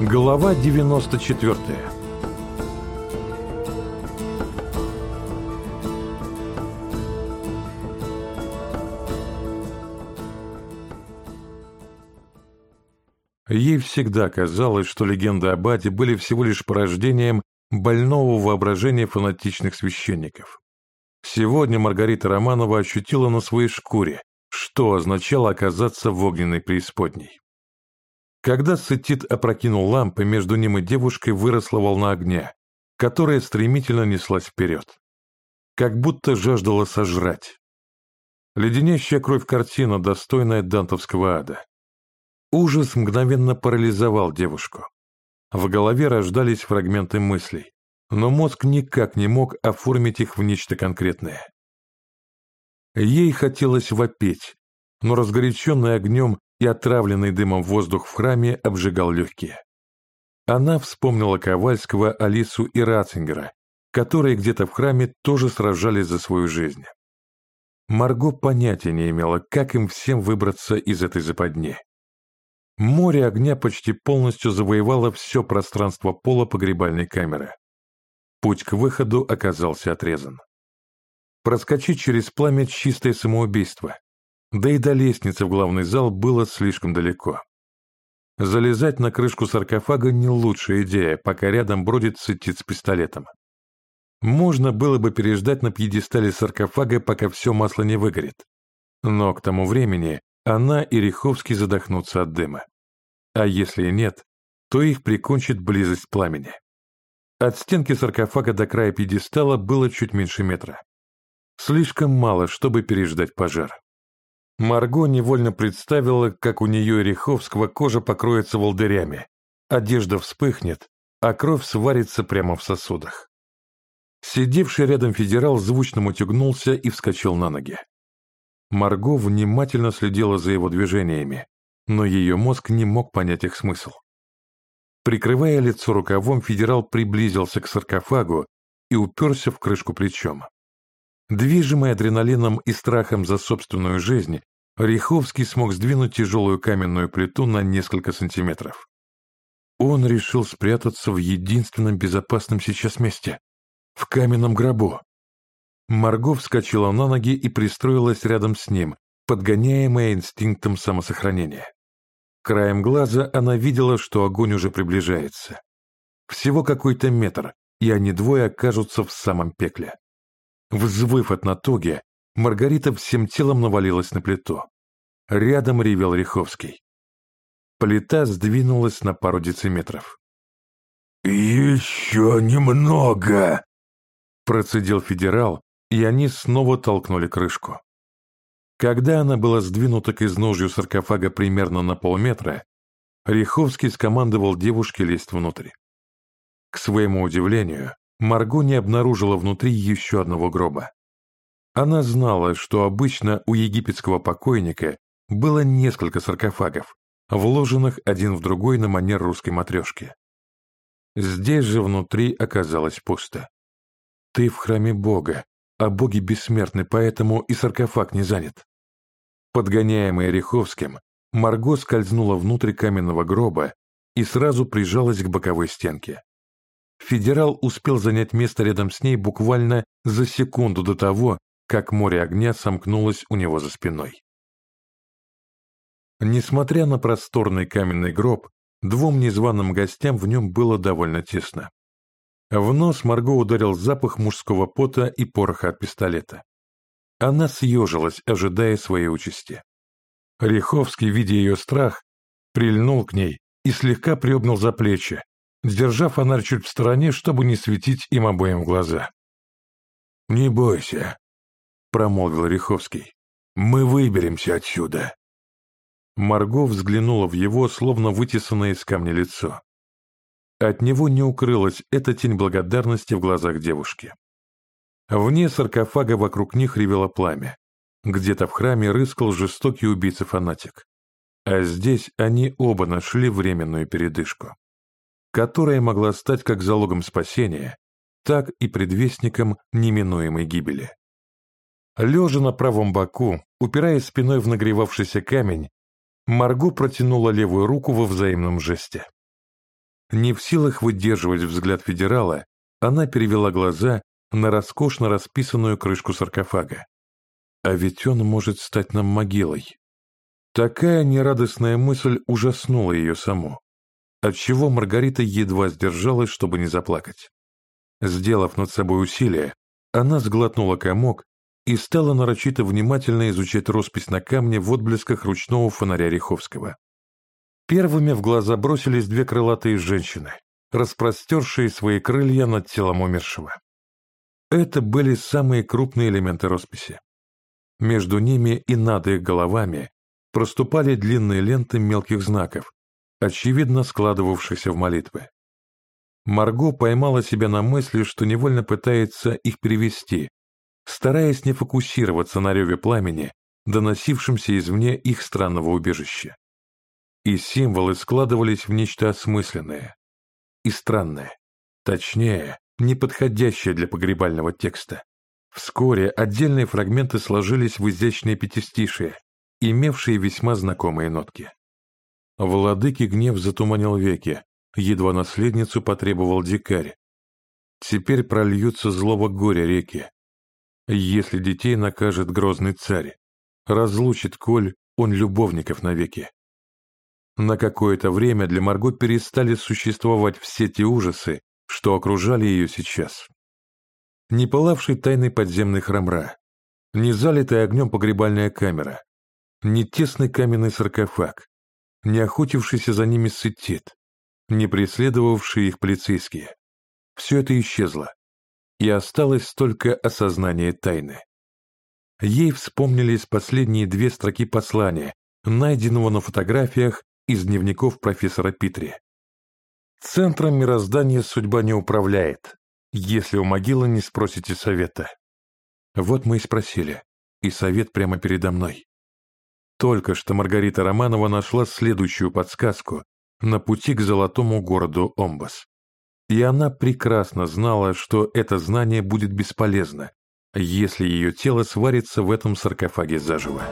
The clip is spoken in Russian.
Глава 94 Ей всегда казалось, что легенды об Аде были всего лишь порождением больного воображения фанатичных священников. Сегодня Маргарита Романова ощутила на своей шкуре, что означало оказаться в огненной преисподней. Когда Сетит опрокинул лампы, между ним и девушкой выросла волна огня, которая стремительно неслась вперед. Как будто жаждала сожрать. Леденящая кровь картина, достойная дантовского ада. Ужас мгновенно парализовал девушку. В голове рождались фрагменты мыслей, но мозг никак не мог оформить их в нечто конкретное. Ей хотелось вопеть, но разгоряченный огнем и отравленный дымом воздух в храме обжигал легкие. Она вспомнила Ковальского, Алису и Ратцингера, которые где-то в храме тоже сражались за свою жизнь. Марго понятия не имела, как им всем выбраться из этой западни. Море огня почти полностью завоевало все пространство пола погребальной камеры. Путь к выходу оказался отрезан. Проскочить через пламя – чистое самоубийство, да и до лестницы в главный зал было слишком далеко. Залезать на крышку саркофага не лучшая идея, пока рядом бродит сытит с пистолетом. Можно было бы переждать на пьедестале саркофага, пока все масло не выгорит. Но к тому времени она и Риховский задохнутся от дыма. А если и нет, то их прикончит близость пламени. От стенки саркофага до края пьедестала было чуть меньше метра. Слишком мало, чтобы переждать пожар. Марго невольно представила, как у нее и Риховского кожа покроется волдырями, одежда вспыхнет, а кровь сварится прямо в сосудах. Сидевший рядом федерал звучно утягнулся и вскочил на ноги. Марго внимательно следила за его движениями, но ее мозг не мог понять их смысл. Прикрывая лицо рукавом, федерал приблизился к саркофагу и уперся в крышку плечом. Движимый адреналином и страхом за собственную жизнь, Риховский смог сдвинуть тяжелую каменную плиту на несколько сантиметров. Он решил спрятаться в единственном безопасном сейчас месте — в каменном гробу. Марго вскочила на ноги и пристроилась рядом с ним, подгоняемая инстинктом самосохранения. Краем глаза она видела, что огонь уже приближается. Всего какой-то метр, и они двое окажутся в самом пекле. Взвыв от натуги, Маргарита всем телом навалилась на плиту. Рядом ревел Риховский. Плита сдвинулась на пару дециметров. «Еще немного!» Процедил федерал, и они снова толкнули крышку. Когда она была сдвинута к изножью саркофага примерно на полметра, Риховский скомандовал девушке лезть внутрь. К своему удивлению, Марго не обнаружила внутри еще одного гроба. Она знала, что обычно у египетского покойника было несколько саркофагов, вложенных один в другой на манер русской матрешки. Здесь же внутри оказалось пусто. Ты в храме Бога, а боги бессмертны, поэтому и саркофаг не занят. Подгоняемая Риховским, Марго скользнула внутрь каменного гроба и сразу прижалась к боковой стенке. Федерал успел занять место рядом с ней буквально за секунду до того, как море огня сомкнулось у него за спиной. Несмотря на просторный каменный гроб, двум незваным гостям в нем было довольно тесно. В нос Марго ударил запах мужского пота и пороха от пистолета. Она съежилась, ожидая своей участи. Риховский, видя ее страх, прильнул к ней и слегка приобнял за плечи, держа фонарь чуть в стороне, чтобы не светить им обоим в глаза. «Не бойся», — промолвил Риховский. «Мы выберемся отсюда». Марго взглянула в его, словно вытесанное из камня лицо. От него не укрылась эта тень благодарности в глазах девушки. Вне саркофага вокруг них ревело пламя. Где-то в храме рыскал жестокий убийца-фанатик. А здесь они оба нашли временную передышку, которая могла стать как залогом спасения, так и предвестником неминуемой гибели. Лежа на правом боку, упираясь спиной в нагревавшийся камень, Марго протянула левую руку во взаимном жесте. Не в силах выдерживать взгляд федерала, она перевела глаза на роскошно расписанную крышку саркофага. А ведь он может стать нам могилой. Такая нерадостная мысль ужаснула ее саму, отчего Маргарита едва сдержалась, чтобы не заплакать. Сделав над собой усилие, она сглотнула комок и стала нарочито внимательно изучать роспись на камне в отблесках ручного фонаря Риховского. Первыми в глаза бросились две крылатые женщины, распростершие свои крылья над телом умершего. Это были самые крупные элементы росписи. Между ними и над их головами проступали длинные ленты мелких знаков, очевидно складывавшихся в молитвы. Марго поймала себя на мысли, что невольно пытается их перевести, стараясь не фокусироваться на реве пламени, доносившемся извне их странного убежища. И символы складывались в нечто осмысленное и странное, точнее, неподходящее для погребального текста. Вскоре отдельные фрагменты сложились в изящные пятистишие, имевшие весьма знакомые нотки. Владыки гнев затуманил веки, едва наследницу потребовал дикарь. Теперь прольются злого горя реки. Если детей накажет грозный царь, разлучит Коль он любовников навеки. На какое-то время для Марго перестали существовать все те ужасы, что окружали ее сейчас. Не пылавший тайный подземный храмра, не залитая огнем погребальная камера, не тесный каменный саркофаг, не охотившийся за ними сытит, не преследовавшие их полицейские. Все это исчезло, и осталось только осознание тайны. Ей вспомнились последние две строки послания, найденного на фотографиях из дневников профессора Питри. Центром мироздания судьба не управляет, если у могилы не спросите совета. Вот мы и спросили, и совет прямо передо мной. Только что Маргарита Романова нашла следующую подсказку на пути к золотому городу Омбас. И она прекрасно знала, что это знание будет бесполезно, если ее тело сварится в этом саркофаге заживо.